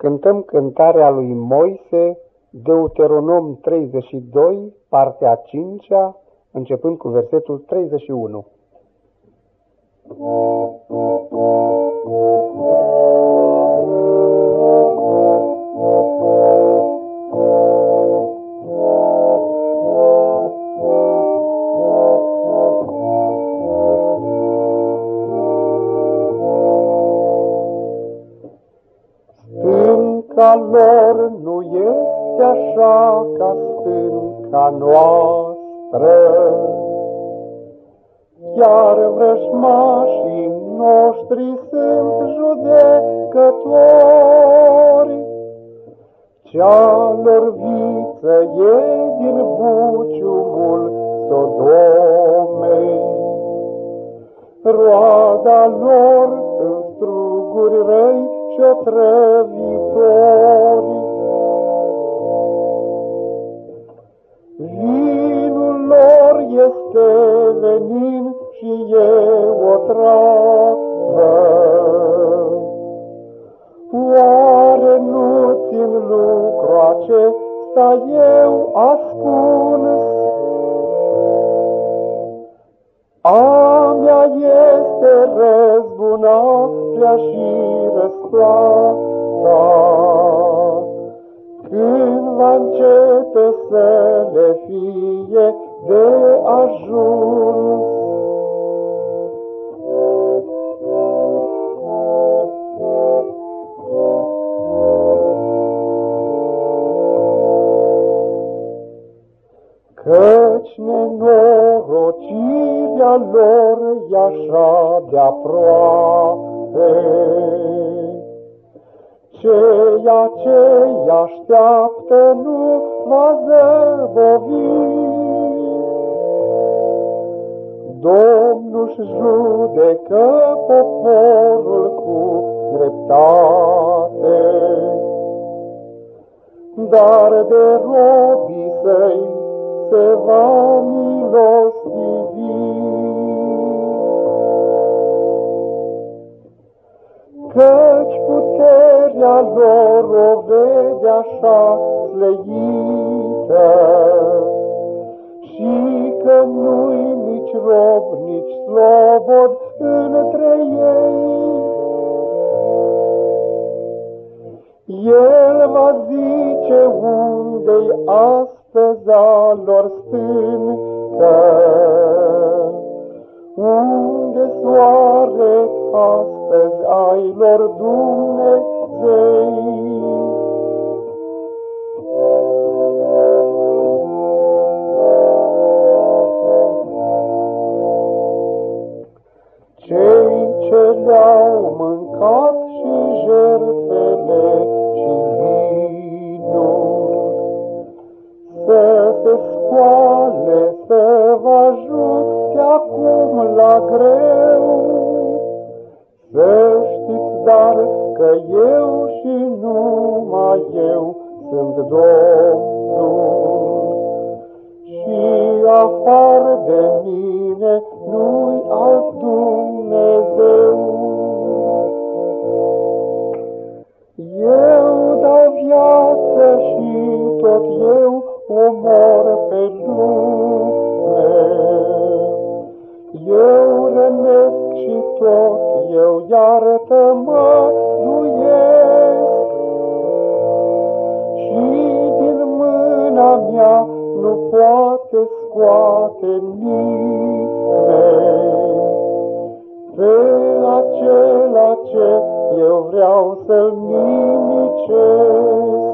cântăm cântarea lui Moise, Deuteronom 32, partea 5 -a, începând cu versetul 31. Stânca lor nu este așa ca stânca noastră. Chiar vrăjmașii noștri sunt judecători. Cea lor viță e din buciumul Sodomei. Roada lor sunt struguri răi și otrăvitori. Vinul lor este venin și e o travă. Oare nu țin lucru acesta eu ascuns? A mea este răzbunarea și răsplata. Când va începe să le fie de ajuns. Căci nenorocirea lor e așa de aproape. Ceea ce așteaptă nu va zăbovi. Domnul-și judecă poporul cu dreptate, dar de robii săi se va milostivi. Căci puterea lor o vede așa sleită, și că nu-i nici rob, nici slobod între ei. El va zice unde-i astăzi a lor stâncă, unde soare astăzi ai lor Dumnezei. Cei ce le-au mâncat și jertfele și vinul, să se scoale, să vă ajute acum la greu. Să știți dar că eu și numai eu sunt Domnul și afară de mine nu-i alt Dumnezeu. Eu dau viață și tot eu omor pe lume. Eu rănesc și tot eu iartă mă duiesc. Și din mâna mea nu poate scoate nimeni pe acela ce eu vreau să-l nimicesc.